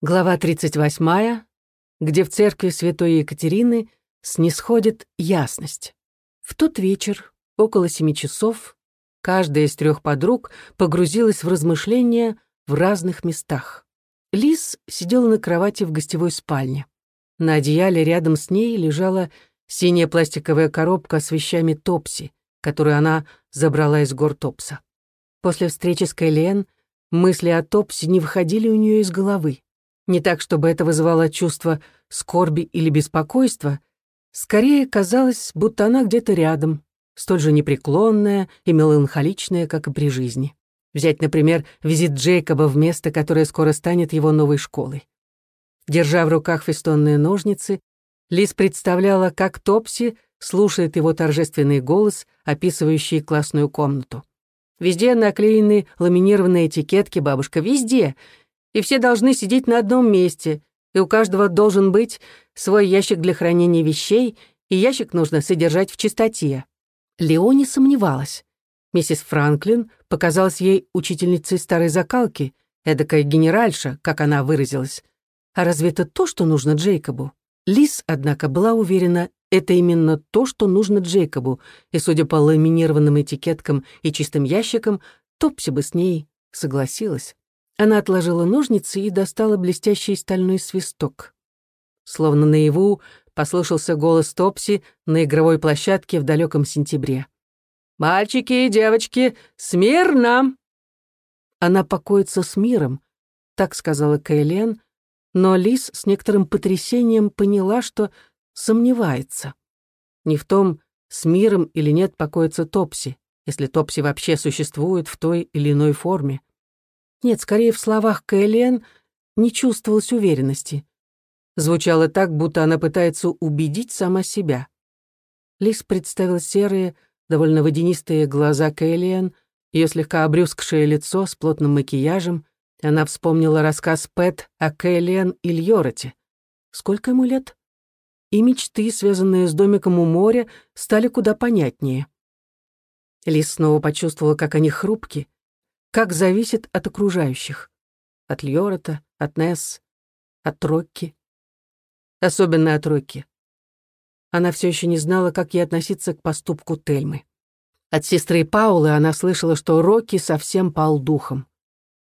Глава 38, где в церкви святой Екатерины снисходит ясность. В тот вечер, около семи часов, каждая из трех подруг погрузилась в размышления в разных местах. Лис сидела на кровати в гостевой спальне. На одеяле рядом с ней лежала синяя пластиковая коробка с вещами Топси, которую она забрала из гор Топса. После встречи с Кэлен мысли о Топси не выходили у нее из головы. Не так, чтобы это вызывало чувство скорби или беспокойства, скорее казалось, будто она где-то рядом, столь же непреклонная и меланхоличная, как и при жизни. Взять, например, визит Джейкоба в место, которое скоро станет его новой школой. Держа в руках фестонные ножницы, Лиз представляла, как Топси слушает его торжественный голос, описывающий классную комнату. Везде наклеены ламинированные этикетки, бабушка, везде и все должны сидеть на одном месте, и у каждого должен быть свой ящик для хранения вещей, и ящик нужно содержать в чистоте. Леони сомневалась. Миссис Франклин показалась ей учительницей старой закалки, эдакая генеральша, как она выразилась. А разве это то, что нужно Джейкобу? Лис, однако, была уверена, это именно то, что нужно Джейкобу, и, судя по ламинированным этикеткам и чистым ящикам, Топси бы с ней согласилась. Она отложила ножницы и достала блестящий стальной свисток. Словно наяву послышался голос Топси на игровой площадке в далеком сентябре. «Мальчики и девочки, смирно!» «Она покоится с миром», — так сказала Кэйлен, но Лис с некоторым потрясением поняла, что сомневается. Не в том, с миром или нет покоится Топси, если Топси вообще существует в той или иной форме. Нет, скорее в словах Кэлен не чувствовалось уверенности. Звучало так, будто она пытается убедить сама себя. Лис представил серые, довольно водянистые глаза Кэлен, ее слегка обрюзгшее лицо с плотным макияжем. Она вспомнила рассказ Пэт о Кэлен и Льороте. Сколько ему лет? И мечты, связанные с домиком у моря, стали куда понятнее. Лис снова почувствовала, как они хрупки, как зависит от окружающих. От Льорота, от Несс, от Рокки. Особенно от Рокки. Она все еще не знала, как ей относиться к поступку Тельмы. От сестры Паулы она слышала, что Рокки совсем пал духом.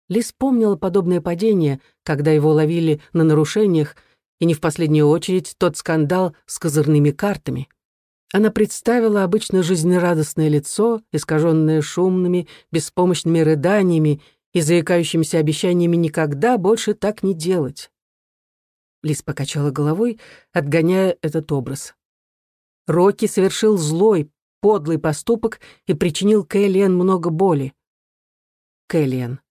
Лис помнила подобное падение, когда его ловили на нарушениях, и не в последнюю очередь тот скандал с козырными картами — она представила обычно жизнерадостное лицо, искаженное шумными, беспомощными рыданиями и заикающимися обещаниями никогда больше так не делать. Лис покачала головой, отгоняя этот образ. Рокки совершил злой, подлый поступок и причинил Кэллиэн много боли. Кэллиэн.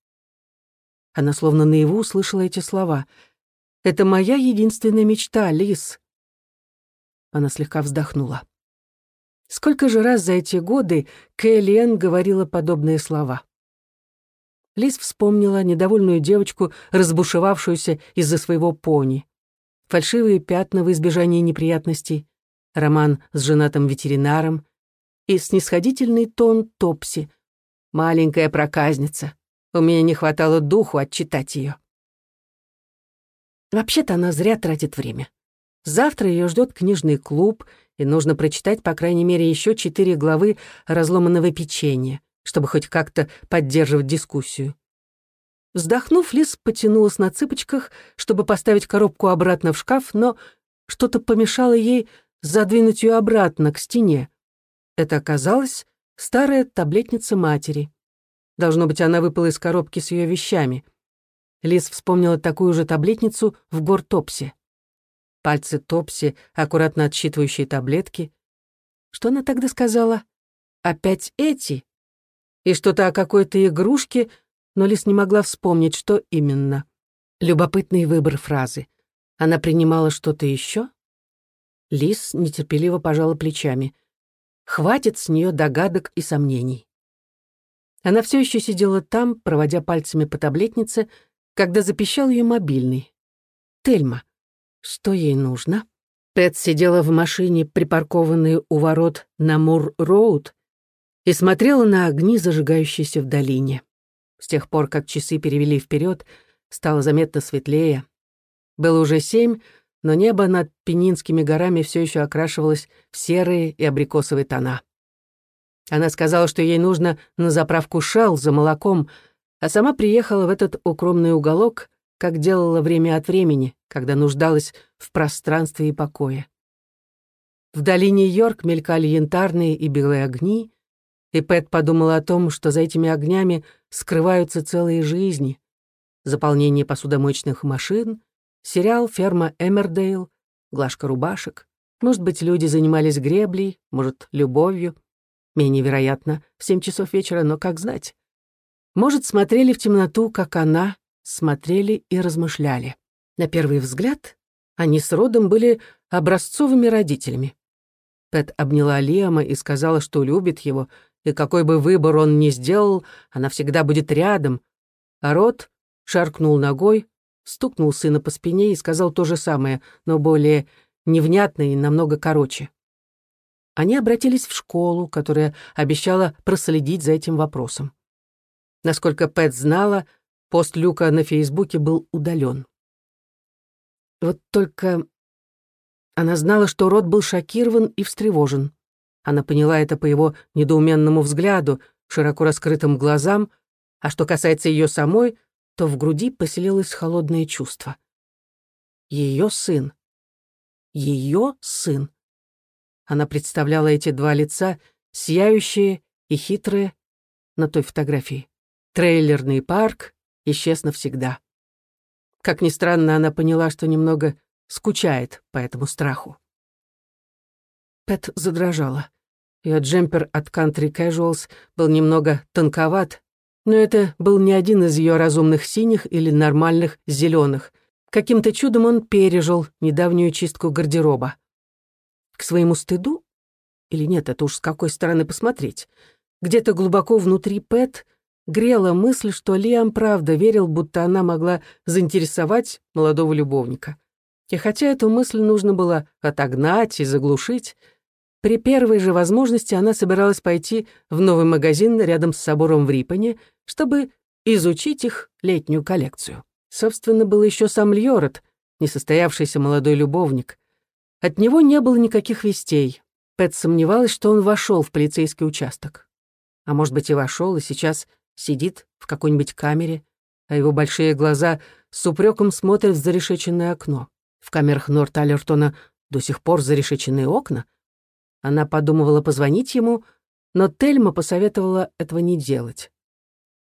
Она словно наяву слышала эти слова. «Это моя единственная мечта, Лис». Она слегка вздохнула. Сколько же раз за эти годы Кэллиэн говорила подобные слова? Лиз вспомнила недовольную девочку, разбушевавшуюся из-за своего пони. Фальшивые пятна в избежании неприятностей, роман с женатым ветеринаром и снисходительный тон Топси. «Маленькая проказница. У меня не хватало духу отчитать ее. Вообще-то она зря тратит время. Завтра ее ждет книжный клуб — и нужно прочитать, по крайней мере, еще четыре главы разломанного печенья, чтобы хоть как-то поддерживать дискуссию. Вздохнув, Лис потянулась на цыпочках, чтобы поставить коробку обратно в шкаф, но что-то помешало ей задвинуть ее обратно к стене. Это оказалась старая таблетница матери. Должно быть, она выпала из коробки с ее вещами. Лис вспомнила такую же таблетницу в Гортопсе пальцы Топси, аккуратно отсчитывающие таблетки. Что она тогда сказала? «Опять эти?» И что-то о какой-то игрушке, но Лис не могла вспомнить, что именно. Любопытный выбор фразы. Она принимала что-то еще? Лис нетерпеливо пожала плечами. Хватит с нее догадок и сомнений. Она все еще сидела там, проводя пальцами по таблетнице, когда запищал ее мобильный. Тельма. Что ей нужно? Пэт сидела в машине, припаркованной у ворот на Мур-Роуд, и смотрела на огни, зажигающиеся в долине. С тех пор, как часы перевели вперед, стало заметно светлее. Было уже семь, но небо над Пенинскими горами все еще окрашивалось в серые и абрикосовые тона. Она сказала, что ей нужно на заправку Шелл за молоком, а сама приехала в этот укромный уголок, как делала время от времени, когда нуждалась в пространстве и покое. В долине Йорк мелькали янтарные и белые огни, и Пэт подумала о том, что за этими огнями скрываются целые жизни. Заполнение посудомоечных машин, сериал «Ферма Эмердейл», глажка рубашек. Может быть, люди занимались греблей, может, любовью. Менее вероятно, в семь часов вечера, но как знать. Может, смотрели в темноту, как она, смотрели и размышляли. На первый взгляд, они с Родом были образцовыми родителями. Пэт обняла Лиама и сказала, что любит его, и какой бы выбор он ни сделал, она всегда будет рядом. А Рот шаркнул ногой, стукнул сына по спине и сказал то же самое, но более невнятно и намного короче. Они обратились в школу, которая обещала проследить за этим вопросом. Насколько Пэт знала, пост Люка на Фейсбуке был удален. Вот только она знала, что Рот был шокирован и встревожен. Она поняла это по его недоуменному взгляду, широко раскрытым глазам, а что касается ее самой, то в груди поселилось холодное чувство. Ее сын. Ее сын. Она представляла эти два лица, сияющие и хитрые, на той фотографии. Трейлерный парк исчез навсегда. Как ни странно, она поняла, что немного скучает по этому страху. Пэт задрожала. Ее джемпер от Country Casuals был немного тонковат, но это был не один из ее разумных синих или нормальных зеленых. Каким-то чудом он пережил недавнюю чистку гардероба. К своему стыду? Или нет, это уж с какой стороны посмотреть. Где-то глубоко внутри Пэт грела мысль, что Лиам правда верил, будто она могла заинтересовать молодого любовника. И хотя эту мысль нужно было отогнать и заглушить, при первой же возможности она собиралась пойти в новый магазин рядом с собором в Рипане, чтобы изучить их летнюю коллекцию. Собственно, был еще сам Льорот, несостоявшийся молодой любовник. От него не было никаких вестей. Пэт сомневалась, что он вошел в полицейский участок. А может быть, и вошел, и сейчас сидит в какой-нибудь камере, а его большие глаза с упреком смотрят в зарешеченное окно. В камерах Норт-Аллертона до сих пор зарешеченные окна. Она подумывала позвонить ему, но Тельма посоветовала этого не делать.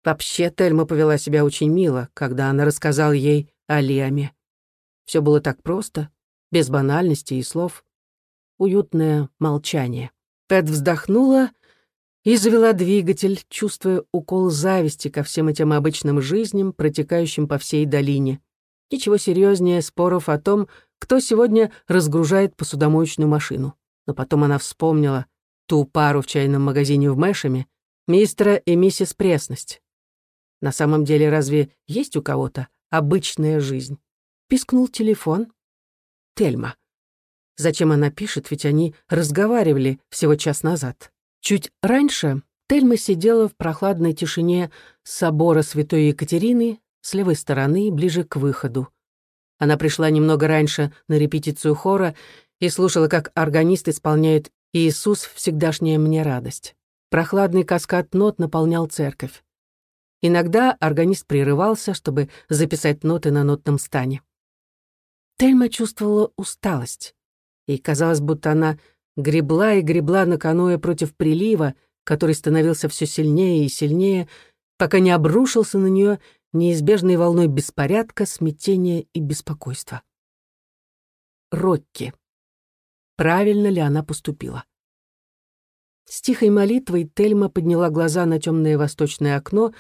Вообще, Тельма повела себя очень мило, когда она рассказала ей о Лиаме. Все было так просто, без банальности и слов. Уютное молчание. Пэт вздохнула и завела двигатель, чувствуя укол зависти ко всем этим обычным жизням, протекающим по всей долине. Ничего серьезнее споров о том, кто сегодня разгружает посудомоечную машину. Но потом она вспомнила ту пару в чайном магазине в Мэшеме, мистера и миссис Пресность. На самом деле, разве есть у кого-то обычная жизнь? Пискнул телефон. Тельма. Зачем она пишет, ведь они разговаривали всего час назад. Чуть раньше Тельма сидела в прохладной тишине собора Святой Екатерины с левой стороны, ближе к выходу. Она пришла немного раньше на репетицию хора и слушала, как органист исполняет «Иисус, всегдашняя мне радость». Прохладный каскад нот наполнял церковь. Иногда органист прерывался, чтобы записать ноты на нотном стане. Тельма чувствовала усталость. И казалось, будто она гребла и гребла на каноэ против прилива, который становился все сильнее и сильнее, пока не обрушился на нее неизбежной волной беспорядка, смятения и беспокойства. Рокки. Правильно ли она поступила? С тихой молитвой Тельма подняла глаза на темное восточное окно,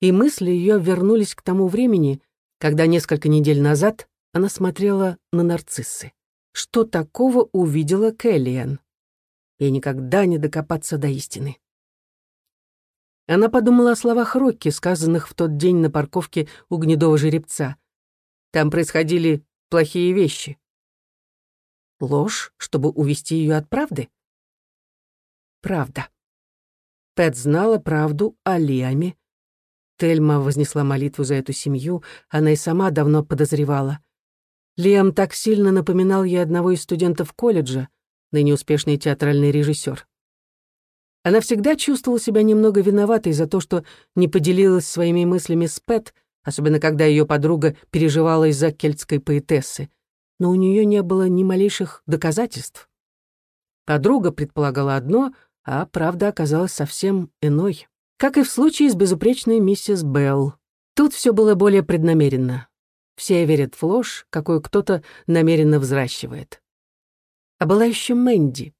и мысли ее вернулись к тому времени, когда несколько недель назад она смотрела на нарциссы. Что такого увидела Кэллиан? Ей никогда не докопаться до истины. Она подумала о словах Рокки, сказанных в тот день на парковке у гнедого жеребца. Там происходили плохие вещи. Ложь, чтобы увести ее от правды? Правда. Пэт знала правду о Лиаме. Тельма вознесла молитву за эту семью, она и сама давно подозревала. Лиам так сильно напоминал ей одного из студентов колледжа, ныне успешный театральный режиссер. Она всегда чувствовала себя немного виноватой за то, что не поделилась своими мыслями с Пэт, особенно когда ее подруга переживала из-за кельтской поэтессы, но у нее не было ни малейших доказательств. Подруга предполагала одно, а правда оказалась совсем иной. Как и в случае с безупречной миссис Белл. Тут все было более преднамеренно. Все верят в ложь, какую кто-то намеренно взращивает. А была еще Мэнди.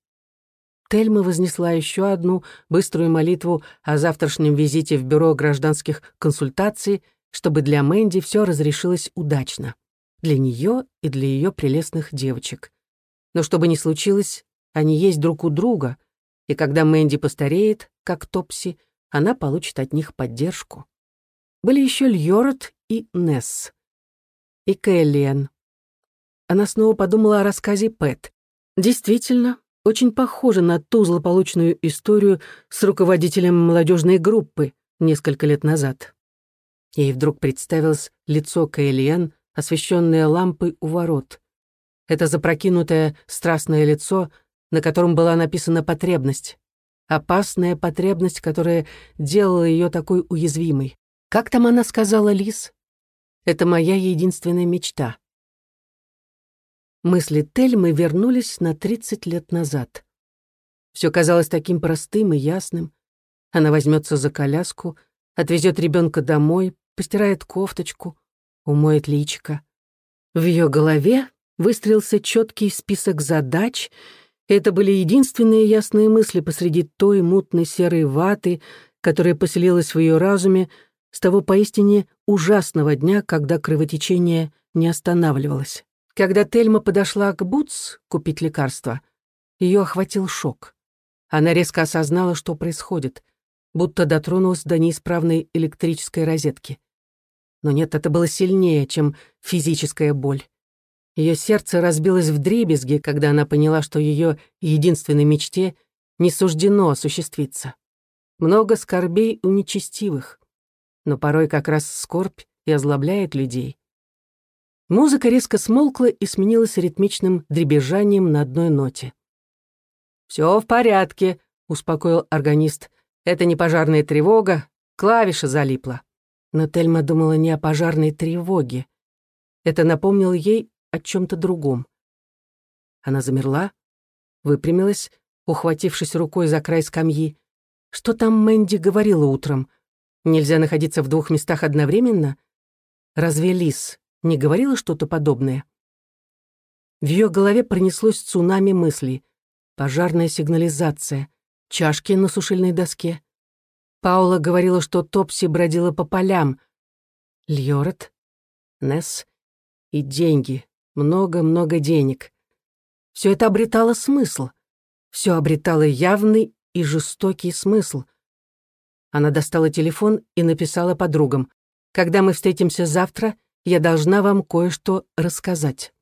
Тельма вознесла еще одну быструю молитву о завтрашнем визите в бюро гражданских консультаций, чтобы для Мэнди все разрешилось удачно. Для нее и для ее прелестных девочек. Но что бы ни случилось, они есть друг у друга, и когда Мэнди постареет, как Топси, она получит от них поддержку. Были еще Льорот и Несс. И Кэллиэн. Она снова подумала о рассказе Пэт. Действительно, очень похоже на ту злополучную историю с руководителем молодежной группы несколько лет назад. Ей вдруг представилось лицо Каэлиан, освещенное лампой у ворот. Это запрокинутое страстное лицо, на котором была написана потребность. Опасная потребность, которая делала ее такой уязвимой. Как там она сказала, Лис? Это моя единственная мечта. Мысли Тельмы вернулись на 30 лет назад. Все казалось таким простым и ясным. Она возьмется за коляску, отвезет ребенка домой, постирает кофточку, умоет личико. В ее голове выстроился четкий список задач, это были единственные ясные мысли посреди той мутной серой ваты, которая поселилась в ее разуме с того поистине ужасного дня, когда кровотечение не останавливалось. Когда Тельма подошла к Бутс купить лекарство, ее охватил шок. Она резко осознала, что происходит, будто дотронулась до неисправной электрической розетки. Но нет, это было сильнее, чем физическая боль. Ее сердце разбилось в дребезги, когда она поняла, что ее единственной мечте не суждено осуществиться. Много скорбей у нечестивых, но порой как раз скорбь и озлобляет людей. Музыка резко смолкла и сменилась ритмичным дребезжанием на одной ноте. «Все в порядке», — успокоил органист. «Это не пожарная тревога, клавиша залипла». Но Тельма думала не о пожарной тревоге. Это напомнило ей о чем-то другом. Она замерла, выпрямилась, ухватившись рукой за край скамьи. Что там Мэнди говорила утром? Нельзя находиться в двух местах одновременно? Разве Лис не говорила что-то подобное. В ее голове пронеслось цунами мыслей. Пожарная сигнализация, чашки на сушильной доске. Паула говорила, что Топси бродила по полям. Льорет, Несс и деньги, много-много денег. Все это обретало смысл. Все обретало явный и жестокий смысл. Она достала телефон и написала подругам. «Когда мы встретимся завтра, я должна вам кое-что рассказать.